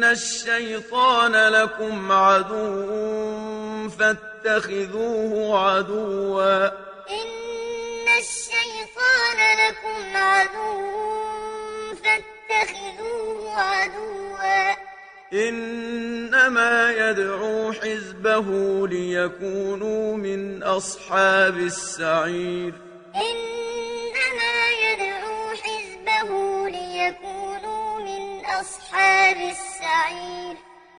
إن الشيطان لكم عدو فاتخذوه عدوا إن الشيطان لكم عدو فاتخذوه عدوا إنما يدعو حزبه ليكونوا من أصحاب السعير إنما يدعو حزبه ليكونوا من أصحاب السعير